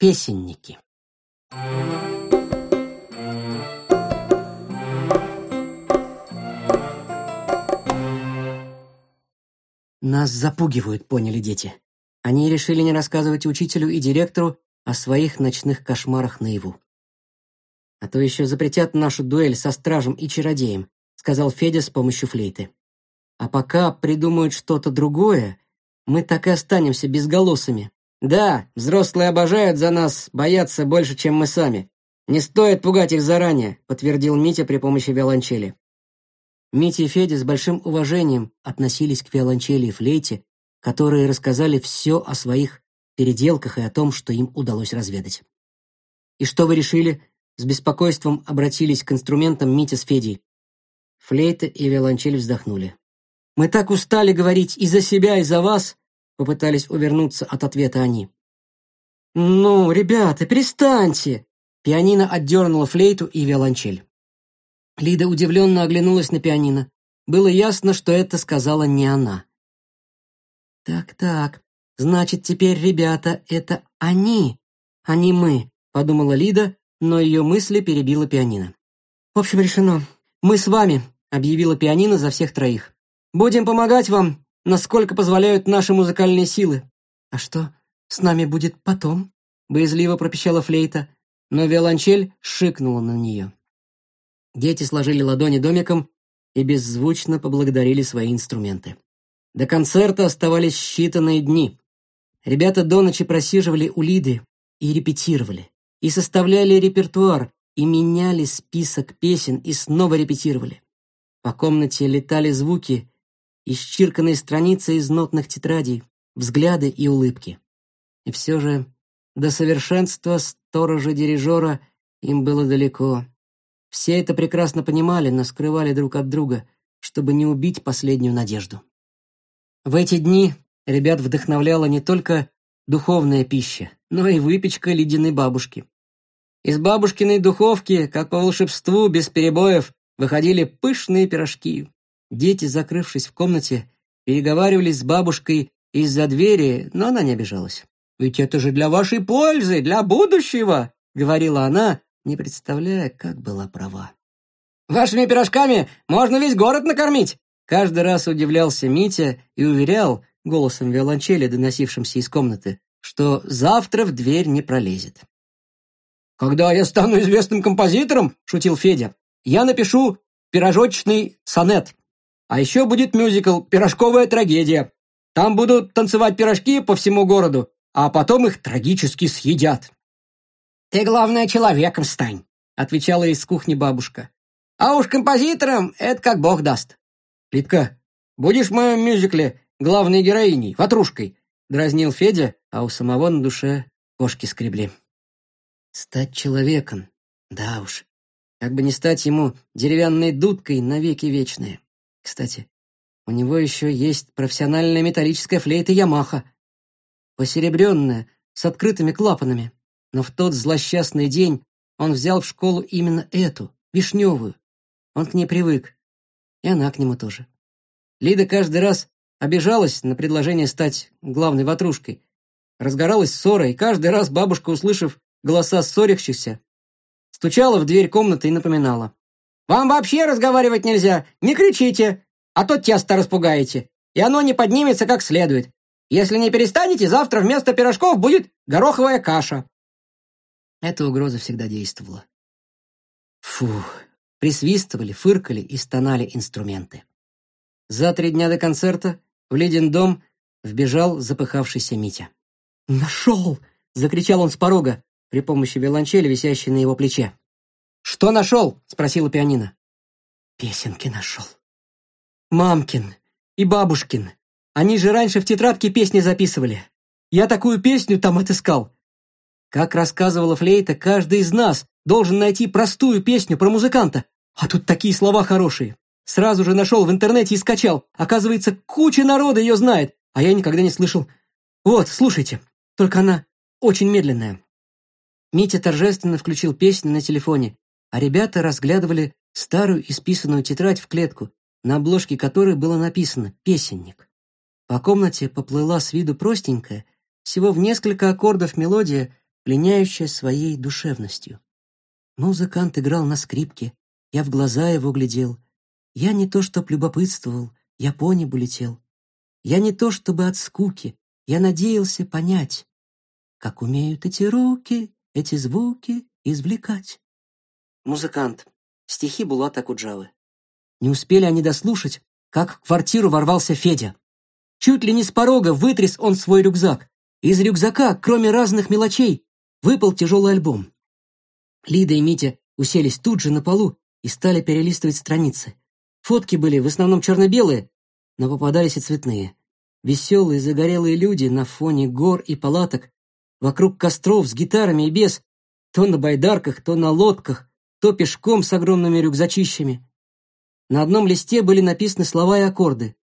песенники. Нас запугивают, поняли дети. Они решили не рассказывать учителю и директору о своих ночных кошмарах наяву. «А то еще запретят нашу дуэль со стражем и чародеем», сказал Федя с помощью флейты. «А пока придумают что-то другое, мы так и останемся безголосыми». Да, взрослые обожают за нас, боятся больше, чем мы сами. Не стоит пугать их заранее, подтвердил Митя при помощи виолончели. Митя и Федя с большим уважением относились к виолончели и флейте, которые рассказали все о своих переделках и о том, что им удалось разведать. «И что вы решили?» С беспокойством обратились к инструментам Митя с Федей. Флейта и виолончель вздохнули. «Мы так устали говорить и за себя, и за вас, попытались увернуться от ответа они. «Ну, ребята, перестаньте!» Пианино отдернуло флейту и виолончель. Лида удивленно оглянулась на пианино. Было ясно, что это сказала не она. «Так-так, значит, теперь, ребята, это они, а не мы», — подумала Лида, но ее мысли перебила пианино. «В общем, решено. Мы с вами», — объявила пианино за всех троих. «Будем помогать вам, насколько позволяют наши музыкальные силы. А что с нами будет потом? Боязливо пропищала флейта, но виолончель шикнула на нее. Дети сложили ладони домиком и беззвучно поблагодарили свои инструменты. До концерта оставались считанные дни. Ребята до ночи просиживали у Лиды и репетировали, и составляли репертуар, и меняли список песен, и снова репетировали. По комнате летали звуки, исчерканные страницы из нотных тетрадей, взгляды и улыбки. И все же до совершенства сторожа-дирижера им было далеко. Все это прекрасно понимали, но скрывали друг от друга, чтобы не убить последнюю надежду. В эти дни ребят вдохновляла не только духовная пища, но и выпечка ледяной бабушки. Из бабушкиной духовки, как по волшебству, без перебоев, выходили пышные пирожки. Дети, закрывшись в комнате, переговаривались с бабушкой из-за двери, но она не обижалась. «Ведь это же для вашей пользы, для будущего!» — говорила она, не представляя, как была права. «Вашими пирожками можно весь город накормить!» Каждый раз удивлялся Митя и уверял, голосом виолончели, доносившимся из комнаты, что завтра в дверь не пролезет. «Когда я стану известным композитором, — шутил Федя, — я напишу пирожочный сонет». А еще будет мюзикл «Пирожковая трагедия». Там будут танцевать пирожки по всему городу, а потом их трагически съедят». «Ты, главное, человеком стань», — отвечала из кухни бабушка. «А уж композитором это как бог даст». «Литка, будешь в моем мюзикле главной героиней, ватрушкой?» — дразнил Федя, а у самого на душе кошки скребли. «Стать человеком, да уж, как бы не стать ему деревянной дудкой навеки вечные». Кстати, у него еще есть профессиональная металлическая флейта «Ямаха», посеребренная, с открытыми клапанами. Но в тот злосчастный день он взял в школу именно эту, вишневую. Он к ней привык, и она к нему тоже. Лида каждый раз обижалась на предложение стать главной ватрушкой. Разгоралась ссора, и каждый раз бабушка, услышав голоса ссорящихся, стучала в дверь комнаты и напоминала. Вам вообще разговаривать нельзя. Не кричите, а то тесто распугаете. И оно не поднимется как следует. Если не перестанете, завтра вместо пирожков будет гороховая каша». Эта угроза всегда действовала. Фух, присвистывали, фыркали и стонали инструменты. За три дня до концерта в Лидин дом вбежал запыхавшийся Митя. «Нашел!» — закричал он с порога при помощи виолончели, висящей на его плече. «Что нашел?» — спросила пианино. «Песенки нашел. Мамкин и бабушкин. Они же раньше в тетрадке песни записывали. Я такую песню там отыскал. Как рассказывала Флейта, каждый из нас должен найти простую песню про музыканта. А тут такие слова хорошие. Сразу же нашел в интернете и скачал. Оказывается, куча народа ее знает, а я никогда не слышал. Вот, слушайте. Только она очень медленная». Митя торжественно включил песню на телефоне, а ребята разглядывали старую исписанную тетрадь в клетку, на обложке которой было написано «Песенник». По комнате поплыла с виду простенькая, всего в несколько аккордов мелодия, пленяющая своей душевностью. Музыкант играл на скрипке, я в глаза его глядел. Я не то чтоб любопытствовал, я по небу летел. Я не то чтобы от скуки, я надеялся понять, как умеют эти руки, эти звуки извлекать музыкант. Стихи была так у Не успели они дослушать, как в квартиру ворвался Федя. Чуть ли не с порога вытряс он свой рюкзак. Из рюкзака, кроме разных мелочей, выпал тяжелый альбом. Лида и Митя уселись тут же на полу и стали перелистывать страницы. Фотки были в основном черно-белые, но попадались и цветные. Веселые, загорелые люди на фоне гор и палаток, вокруг костров с гитарами и без, то на байдарках, то на лодках, то пешком с огромными рюкзачищами. На одном листе были написаны слова и аккорды.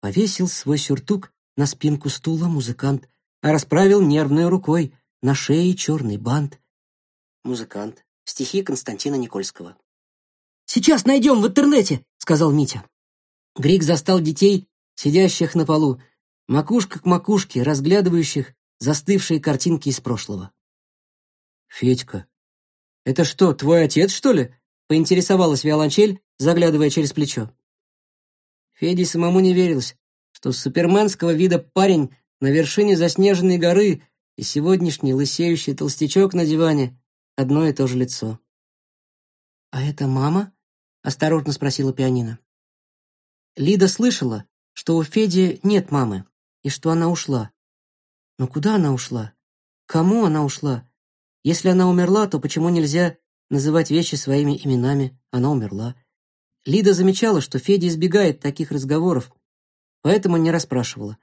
Повесил свой сюртук на спинку стула музыкант, а расправил нервной рукой на шее черный бант. Музыкант. Стихи Константина Никольского. «Сейчас найдем в интернете», — сказал Митя. Грик застал детей, сидящих на полу, макушка к макушке, разглядывающих застывшие картинки из прошлого. «Федька», «Это что, твой отец, что ли?» — поинтересовалась Виолончель, заглядывая через плечо. Феде самому не верилось, что суперменского вида парень на вершине заснеженной горы и сегодняшний лысеющий толстячок на диване — одно и то же лицо. «А это мама?» — осторожно спросила пианино. Лида слышала, что у Феди нет мамы и что она ушла. Но куда она ушла? Кому она ушла? Если она умерла, то почему нельзя называть вещи своими именами? Она умерла. Лида замечала, что Федя избегает таких разговоров, поэтому не расспрашивала.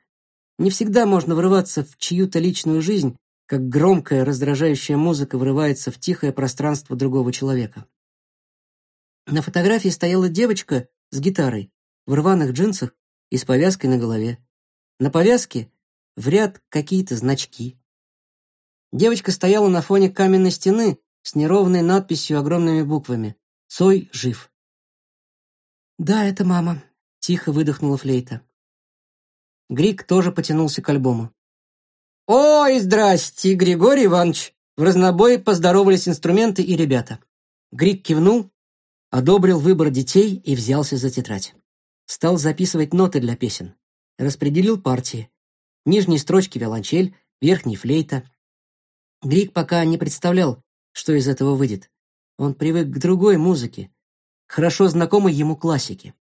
Не всегда можно врываться в чью-то личную жизнь, как громкая, раздражающая музыка врывается в тихое пространство другого человека. На фотографии стояла девочка с гитарой, в рваных джинсах и с повязкой на голове. На повязке в ряд какие-то значки. Девочка стояла на фоне каменной стены с неровной надписью огромными буквами «Цой жив». «Да, это мама», — тихо выдохнула флейта. Грик тоже потянулся к альбому. «Ой, здрасте, Григорий Иванович!» В разнобой поздоровались инструменты и ребята. Грик кивнул, одобрил выбор детей и взялся за тетрадь. Стал записывать ноты для песен. Распределил партии. Нижние строчки — виолончель, верхние — флейта, Грик пока не представлял, что из этого выйдет. Он привык к другой музыке, хорошо знакомой ему классике.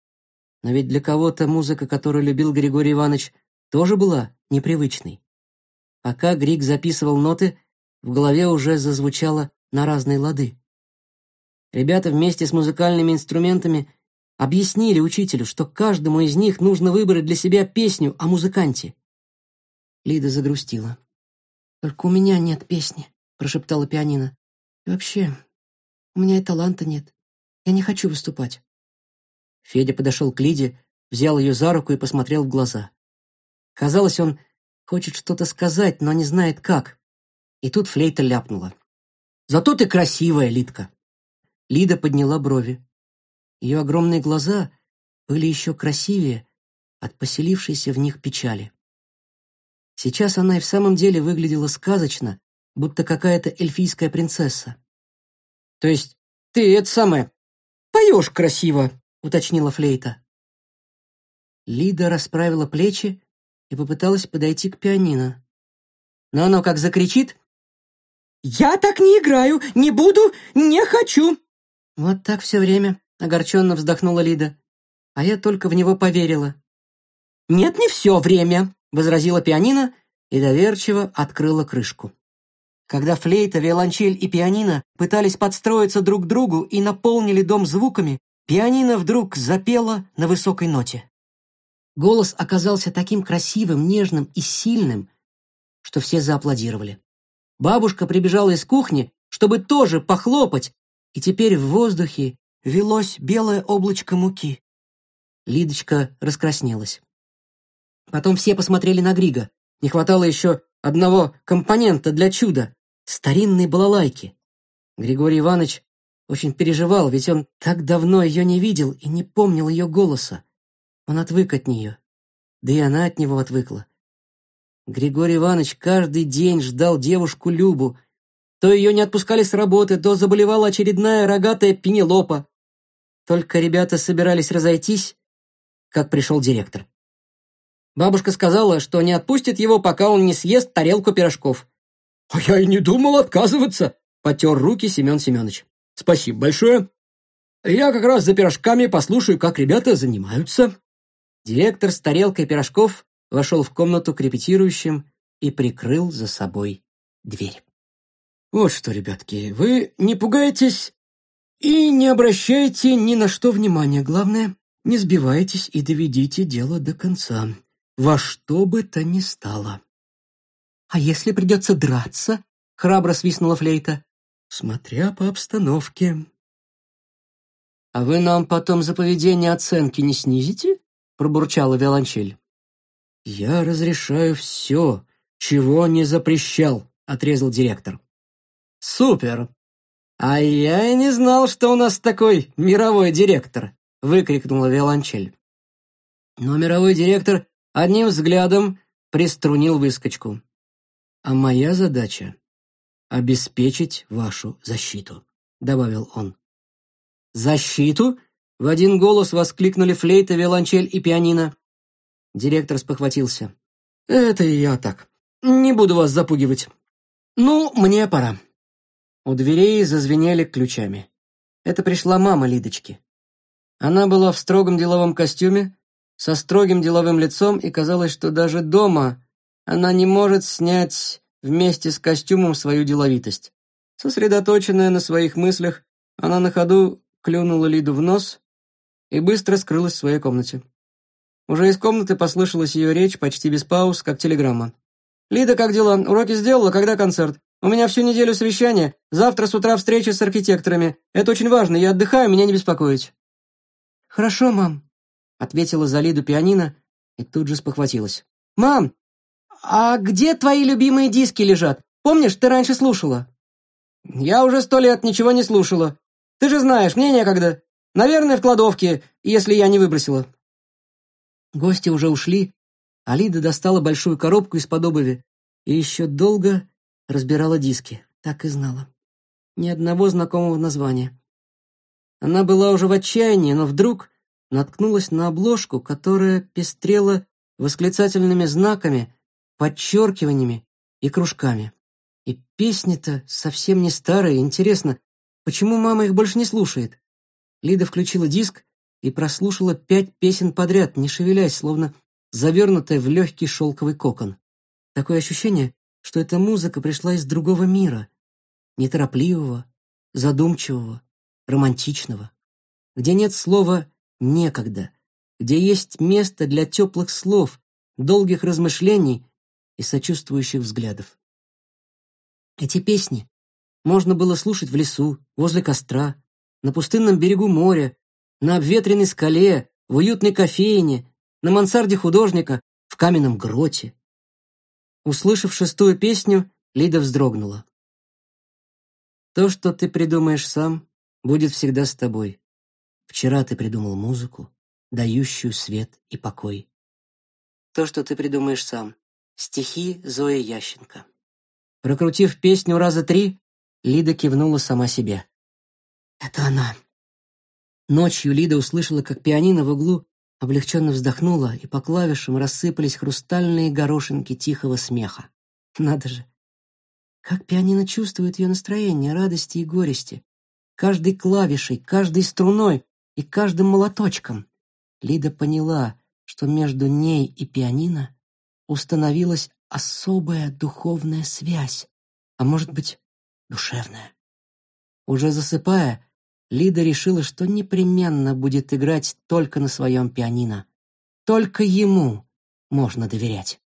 Но ведь для кого-то музыка, которую любил Григорий Иванович, тоже была непривычной. Пока Грик записывал ноты, в голове уже зазвучало на разные лады. Ребята вместе с музыкальными инструментами объяснили учителю, что каждому из них нужно выбрать для себя песню о музыканте. Лида загрустила. Только у меня нет песни, прошептала пианино. И вообще, у меня и таланта нет. Я не хочу выступать. Федя подошел к Лиде, взял ее за руку и посмотрел в глаза. Казалось, он хочет что-то сказать, но не знает как. И тут флейта ляпнула. «Зато ты красивая, Лидка!» Лида подняла брови. Ее огромные глаза были еще красивее от поселившейся в них печали. Сейчас она и в самом деле выглядела сказочно, будто какая-то эльфийская принцесса. «То есть ты это самое... поешь красиво!» — уточнила Флейта. Лида расправила плечи и попыталась подойти к пианино. Но оно как закричит. «Я так не играю! Не буду! Не хочу!» «Вот так все время», — огорченно вздохнула Лида. «А я только в него поверила». «Нет, не все время», — возразила пианино и доверчиво открыла крышку. Когда флейта, виолончель и пианино пытались подстроиться друг к другу и наполнили дом звуками, пианино вдруг запело на высокой ноте. Голос оказался таким красивым, нежным и сильным, что все зааплодировали. Бабушка прибежала из кухни, чтобы тоже похлопать, и теперь в воздухе велось белое облачко муки. Лидочка раскраснелась. Потом все посмотрели на Грига. Не хватало еще одного компонента для чуда — старинной балалайки. Григорий Иванович очень переживал, ведь он так давно ее не видел и не помнил ее голоса. Он отвык от нее. Да и она от него отвыкла. Григорий Иванович каждый день ждал девушку Любу. То ее не отпускали с работы, то заболевала очередная рогатая пенелопа. Только ребята собирались разойтись, как пришел директор. Бабушка сказала, что не отпустит его, пока он не съест тарелку пирожков. А я и не думал отказываться, потер руки Семен Семенович. Спасибо большое. Я как раз за пирожками послушаю, как ребята занимаются. Директор с тарелкой пирожков вошел в комнату к репетирующим и прикрыл за собой дверь. Вот что, ребятки, вы не пугайтесь и не обращайте ни на что внимания. Главное, не сбивайтесь и доведите дело до конца во что бы то ни стало. «А если придется драться?» — храбро свистнула флейта. «Смотря по обстановке». «А вы нам потом за поведение оценки не снизите?» — пробурчала виолончель. «Я разрешаю все, чего не запрещал», — отрезал директор. «Супер! А я и не знал, что у нас такой мировой директор!» — выкрикнула виолончель. Но мировой директор Одним взглядом приструнил выскочку. «А моя задача — обеспечить вашу защиту», — добавил он. «Защиту?» — в один голос воскликнули флейта, виолончель и пианино. Директор спохватился. «Это я так. Не буду вас запугивать. Ну, мне пора». У дверей зазвенели ключами. Это пришла мама Лидочки. Она была в строгом деловом костюме, со строгим деловым лицом, и казалось, что даже дома она не может снять вместе с костюмом свою деловитость. Сосредоточенная на своих мыслях, она на ходу клюнула Лиду в нос и быстро скрылась в своей комнате. Уже из комнаты послышалась ее речь почти без пауз, как телеграмма. «Лида, как дела? Уроки сделала? Когда концерт? У меня всю неделю совещание. Завтра с утра встреча с архитекторами. Это очень важно. Я отдыхаю, меня не беспокоить». «Хорошо, мам», ответила Залиду пианино и тут же спохватилась. «Мам, а где твои любимые диски лежат? Помнишь, ты раньше слушала?» «Я уже сто лет ничего не слушала. Ты же знаешь, мне некогда. Наверное, в кладовке, если я не выбросила». Гости уже ушли, а Лида достала большую коробку из-под обуви и еще долго разбирала диски, так и знала. Ни одного знакомого названия. Она была уже в отчаянии, но вдруг наткнулась на обложку, которая пестрела восклицательными знаками, подчеркиваниями и кружками. И песни-то совсем не старые, интересно, почему мама их больше не слушает? Лида включила диск и прослушала пять песен подряд, не шевелясь, словно завернутая в легкий шелковый кокон. Такое ощущение, что эта музыка пришла из другого мира, неторопливого, задумчивого, романтичного, где нет слова некогда, где есть место для теплых слов, долгих размышлений и сочувствующих взглядов. Эти песни можно было слушать в лесу, возле костра, на пустынном берегу моря, на обветренной скале, в уютной кофейне, на мансарде художника, в каменном гроте. Услышав шестую песню, Лида вздрогнула. «То, что ты придумаешь сам, будет всегда с тобой», Вчера ты придумал музыку, дающую свет и покой. То, что ты придумаешь сам. Стихи Зоя Ященко. Прокрутив песню раза три, Лида кивнула сама себе. Это она. Ночью Лида услышала, как пианино в углу облегченно вздохнула, и по клавишам рассыпались хрустальные горошинки тихого смеха. Надо же! Как пианино чувствует ее настроение, радости и горести. Каждой клавишей, каждой струной и каждым молоточком. Лида поняла, что между ней и пианино установилась особая духовная связь, а может быть, душевная. Уже засыпая, Лида решила, что непременно будет играть только на своем пианино. Только ему можно доверять.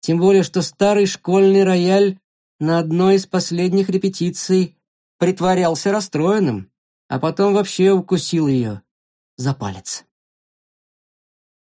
Тем более, что старый школьный рояль на одной из последних репетиций притворялся расстроенным, а потом вообще укусил ее за палец.